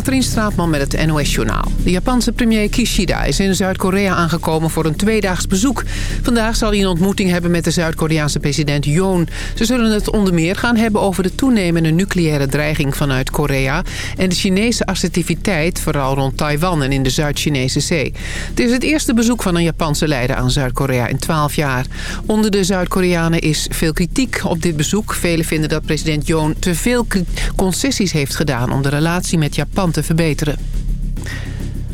Katrien Straatman met het NOS-journaal. De Japanse premier Kishida is in Zuid-Korea aangekomen voor een tweedaags bezoek. Vandaag zal hij een ontmoeting hebben met de Zuid-Koreaanse president Yoon. Ze zullen het onder meer gaan hebben over de toenemende nucleaire dreiging vanuit Korea... en de Chinese assertiviteit, vooral rond Taiwan en in de Zuid-Chinese zee. Het is het eerste bezoek van een Japanse leider aan Zuid-Korea in 12 jaar. Onder de Zuid-Koreanen is veel kritiek op dit bezoek. Velen vinden dat president Yoon te veel concessies heeft gedaan om de relatie met Japan te verbeteren.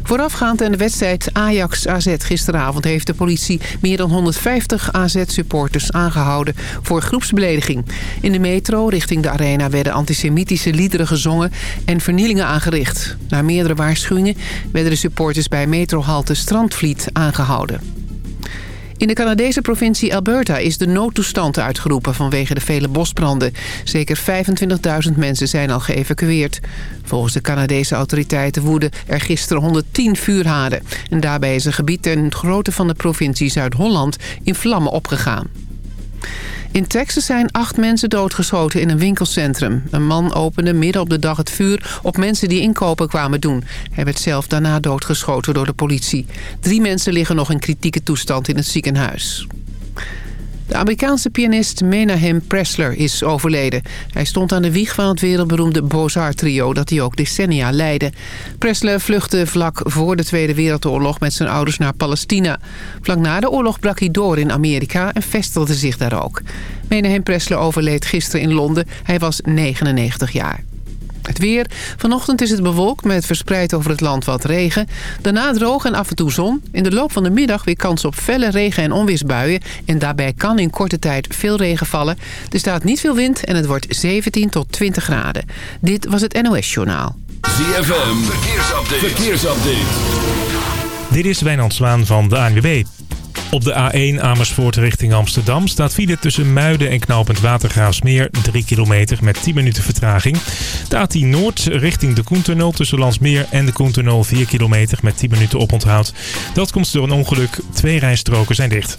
Voorafgaand aan de wedstrijd Ajax-AZ gisteravond heeft de politie meer dan 150 AZ-supporters aangehouden voor groepsbelediging. In de metro richting de arena werden antisemitische liederen gezongen en vernielingen aangericht. Na meerdere waarschuwingen werden de supporters bij metrohalte Strandvliet aangehouden. In de Canadese provincie Alberta is de noodtoestand uitgeroepen vanwege de vele bosbranden. Zeker 25.000 mensen zijn al geëvacueerd. Volgens de Canadese autoriteiten woeden er gisteren 110 vuurhaarden. En daarbij is een gebied ten grootte van de provincie Zuid-Holland in vlammen opgegaan. In Texas zijn acht mensen doodgeschoten in een winkelcentrum. Een man opende midden op de dag het vuur op mensen die inkopen kwamen doen. Hij werd zelf daarna doodgeschoten door de politie. Drie mensen liggen nog in kritieke toestand in het ziekenhuis. De Amerikaanse pianist Menahem Pressler is overleden. Hij stond aan de wieg van het wereldberoemde Bozar-trio... dat hij ook decennia leidde. Pressler vluchtte vlak voor de Tweede Wereldoorlog met zijn ouders naar Palestina. Vlak na de oorlog brak hij door in Amerika en vestigde zich daar ook. Menahem Pressler overleed gisteren in Londen. Hij was 99 jaar. Het weer. Vanochtend is het bewolkt met verspreid over het land wat regen. Daarna droog en af en toe zon. In de loop van de middag weer kans op felle regen- en onweersbuien. En daarbij kan in korte tijd veel regen vallen. Er staat niet veel wind en het wordt 17 tot 20 graden. Dit was het NOS Journaal. ZFM. Verkeersupdate. Verkeersupdate. Dit is Wijnand Zwaan van de ANWB. Op de A1 Amersfoort richting Amsterdam staat file tussen Muiden en Knoopend Watergraafsmeer 3 kilometer met 10 minuten vertraging. De A10 Noord richting de Koentunnel tussen Landsmeer en de Koentunnel 4 kilometer met 10 minuten oponthoud. Dat komt door een ongeluk. Twee rijstroken zijn dicht.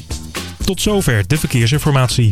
Tot zover de verkeersinformatie.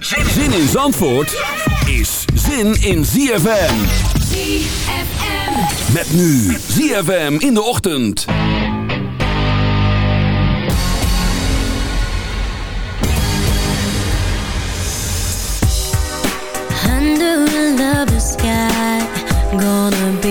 Zin in Zandvoort is zin in ZFM. ZFM. Met nu ZFM in de ochtend. Under a lover's sky, gonna be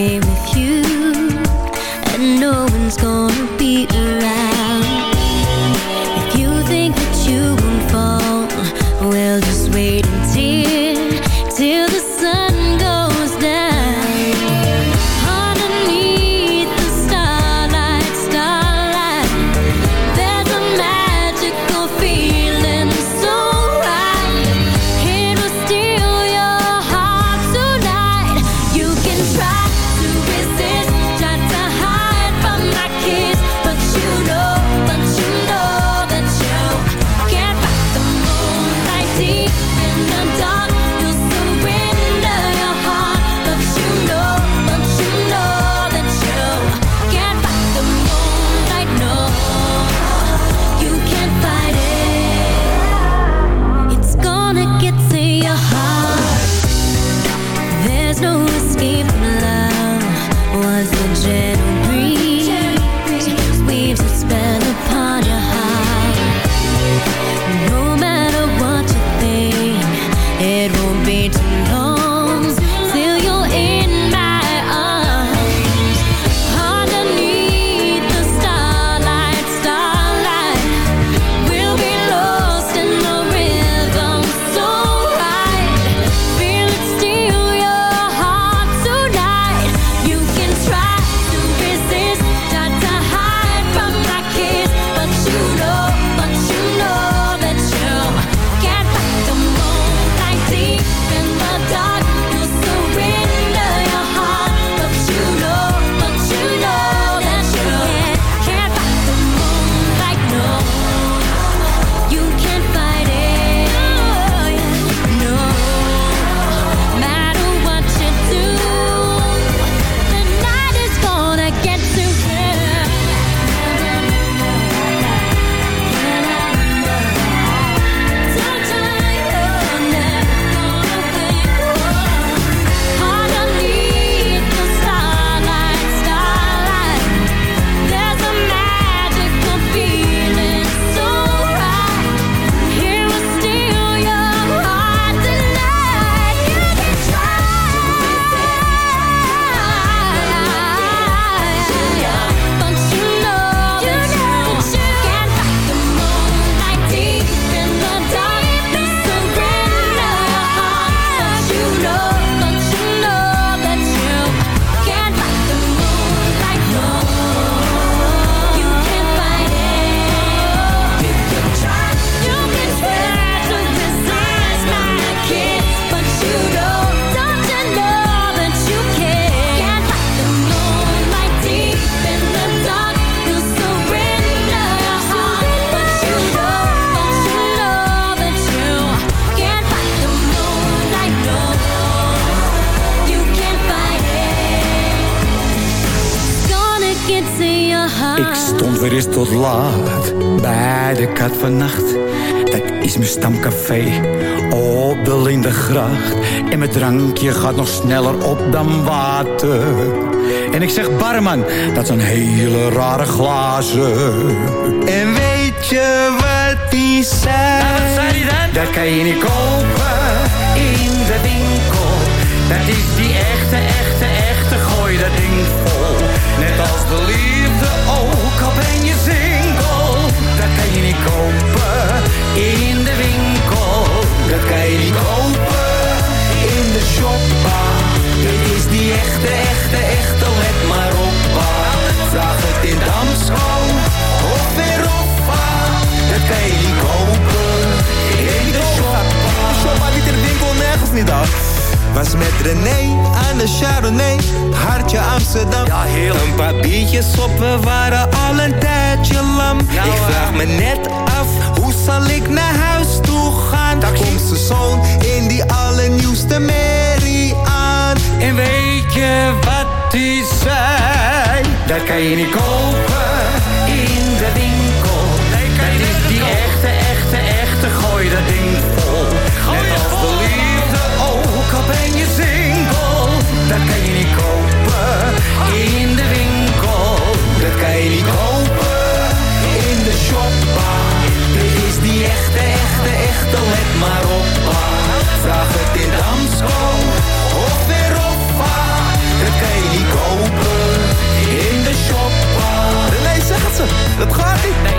Mijn drankje gaat nog sneller op dan water. En ik zeg barman, dat zijn hele rare glazen. En weet je wat die zei? Nou, wat zei die dan? Dat kan je niet kopen in de winkel. Dat is die echte, echte, echte, gooi dat ding vol. Net als de liefde ook, al ben je single. Dat kan je niet kopen in de winkel. Dat kan je niet kopen in de shoppa. Dit is die echte, echte, echte, let maar op. pa. Vraag het in Damsko of weer Hoffa. Dat kan je niet kopen in de shoppa. Shoppa niet in de winkel, nergens niet af. Was met René aan de Chardonnay, hartje Amsterdam. Ja, heerlijk. Een paar biertjes op, we waren al een tijdje lam. Ja, ik vraag me net af, hoe zal ik naar huis toe gaan? Daar komt zijn zoon in die allernieuwste merrie aan. En weet je wat die zei? Dat kan je niet kopen in de winkel. Dat is die echte, maar op. Vraag het in Damsko of weer Hoffa. Dat kan je niet kopen in de shoppa. Nee, zeg het ze, dat gaat niet.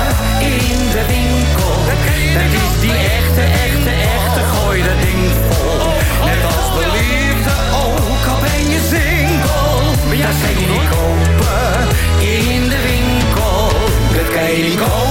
Kijk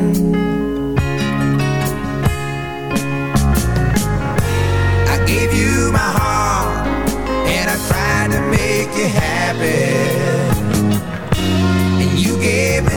bed, and you gave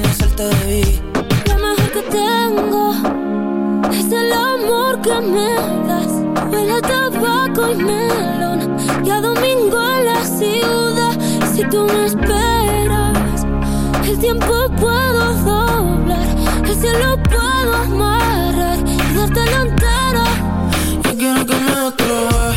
amanecer te vi. Lo mejor que tengo es el amor que me das. Huele a tabaco y melón y a domingo en la ciudad. Si tú me esperas, el tiempo puedo doblar, el cielo puedo amarrar y darte la entera. Yo quiero que me atrevas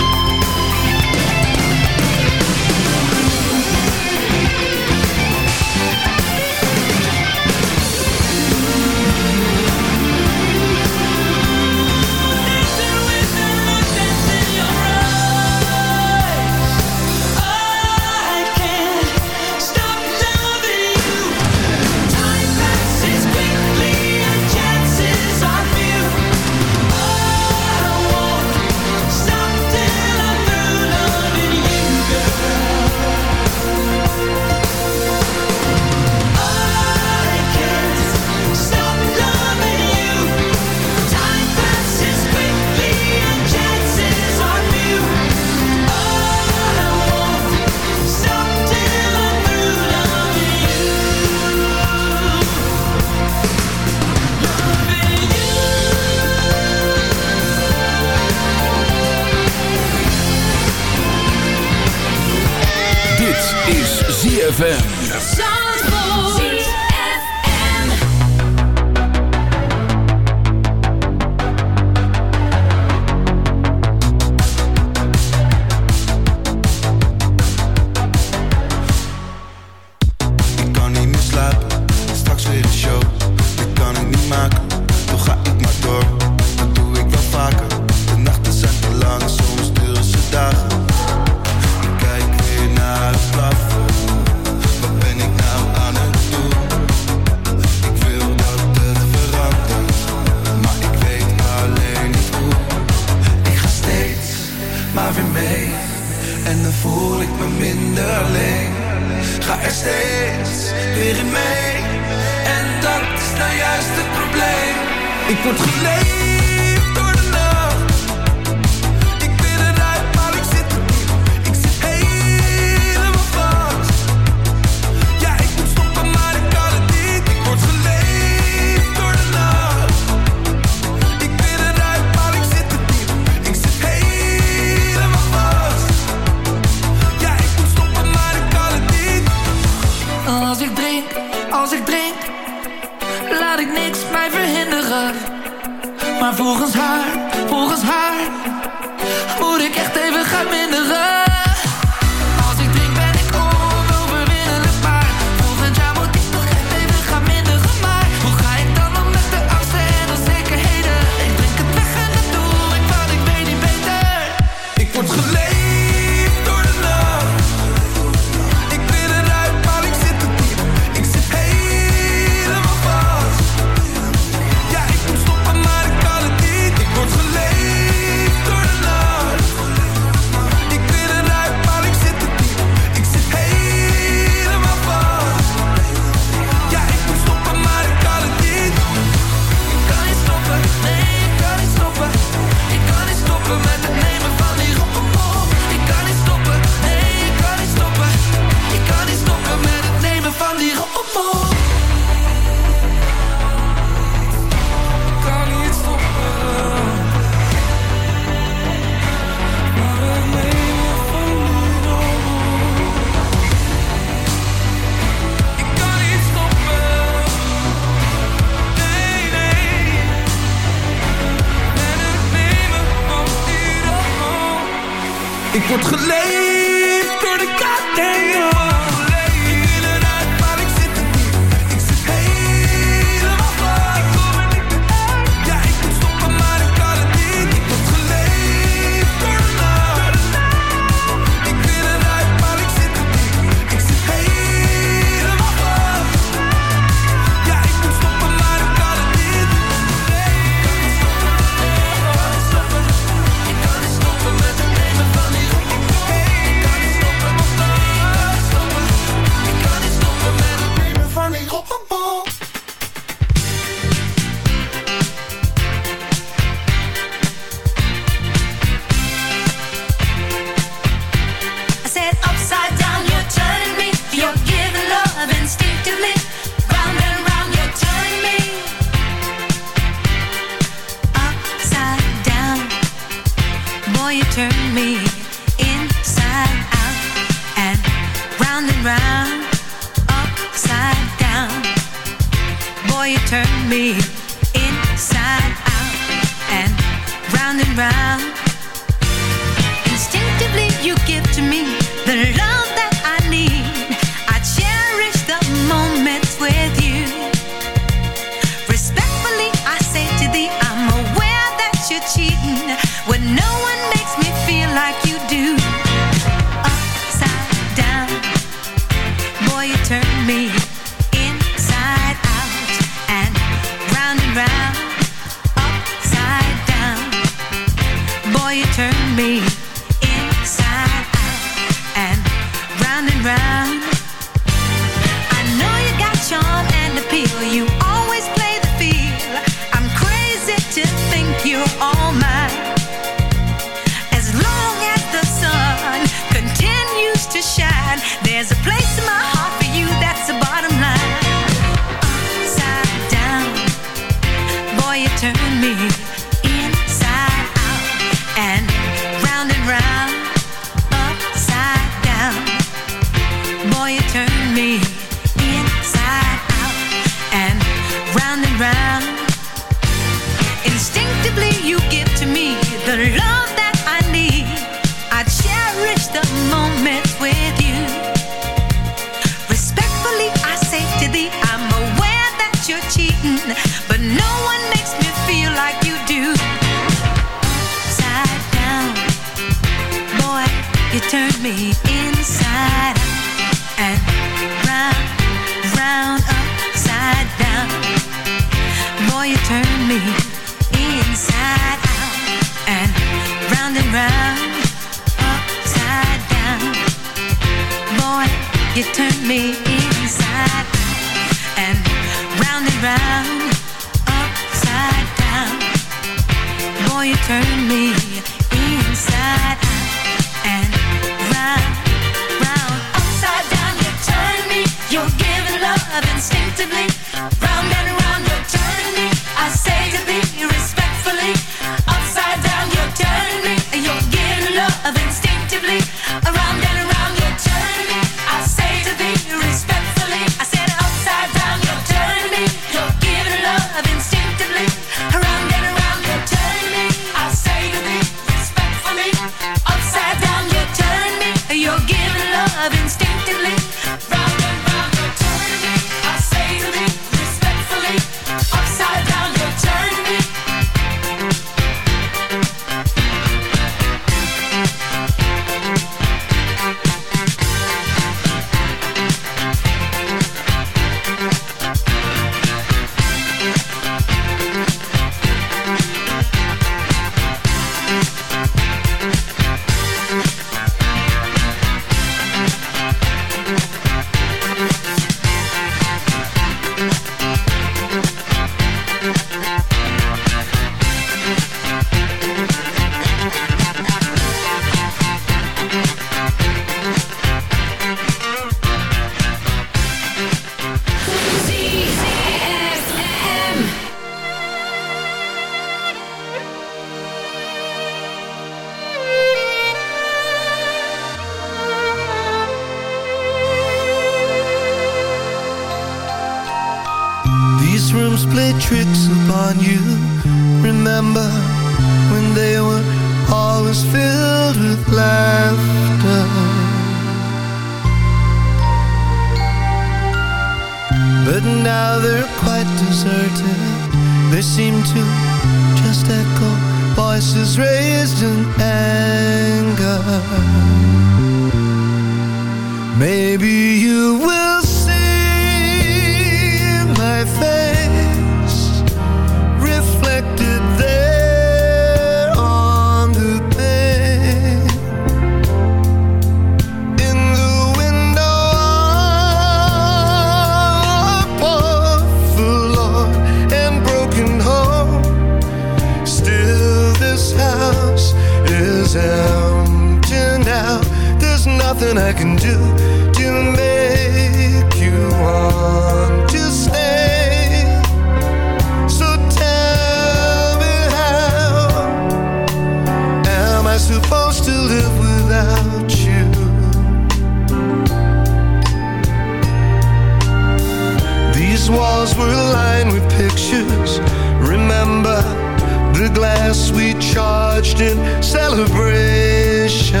gas we charged in celebration.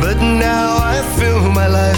But now I feel my life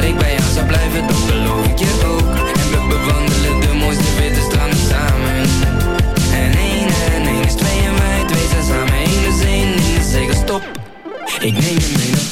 Ik bij jou zou blijven, dat beloof ik je ook. En we bewandelen de mooiste witte stranden samen. En één en één is twee en wij twee zijn samen één dus één is zeker stop ik neem je mee naar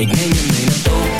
Ik neem je mee naar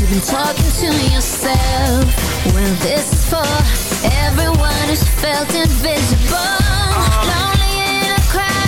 You've been talking to yourself. Well, this is for everyone who's felt invisible. Uh -huh. Lonely in a crowd.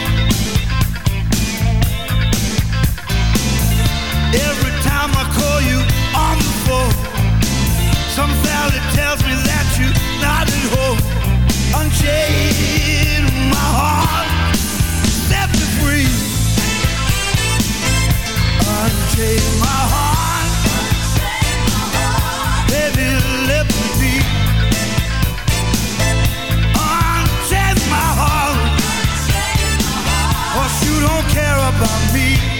Every time I call you on the phone, some valley tells me that you're not at home. Unchain my heart, set me free. Unchain my heart, baby, me. Unchain my you don't care about me.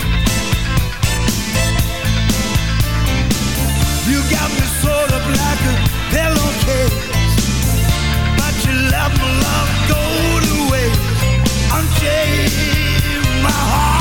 like a pillowcase. But you let my love go to waste. Unchain my heart.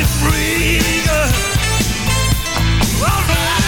free. All right.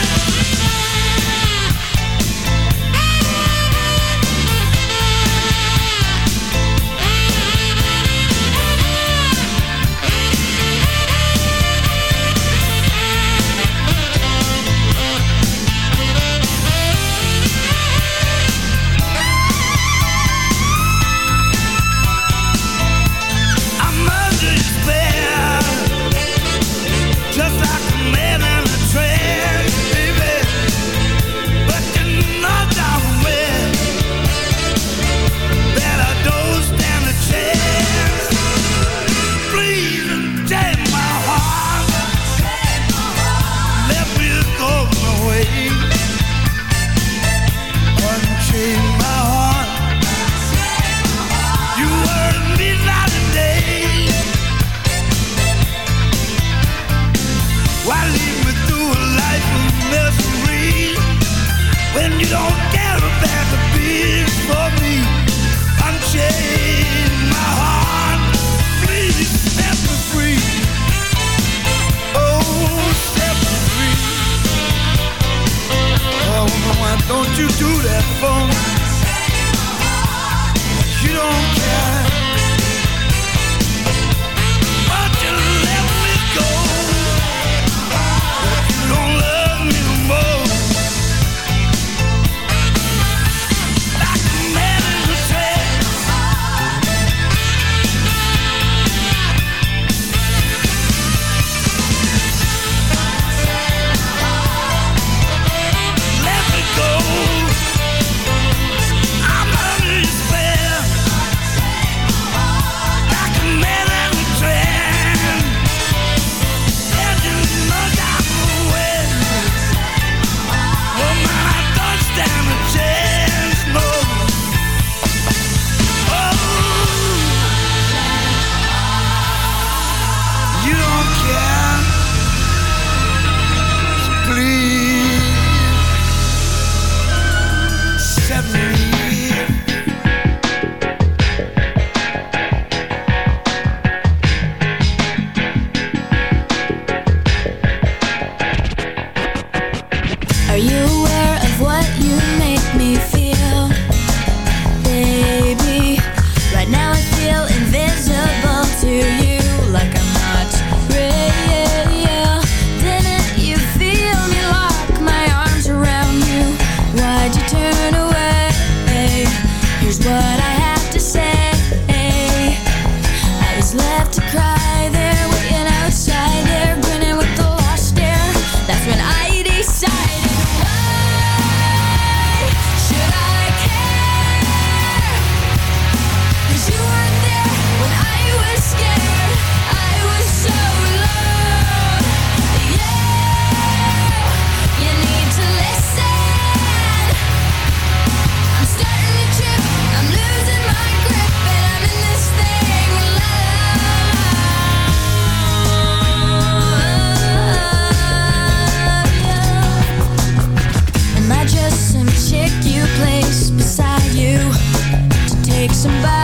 somebody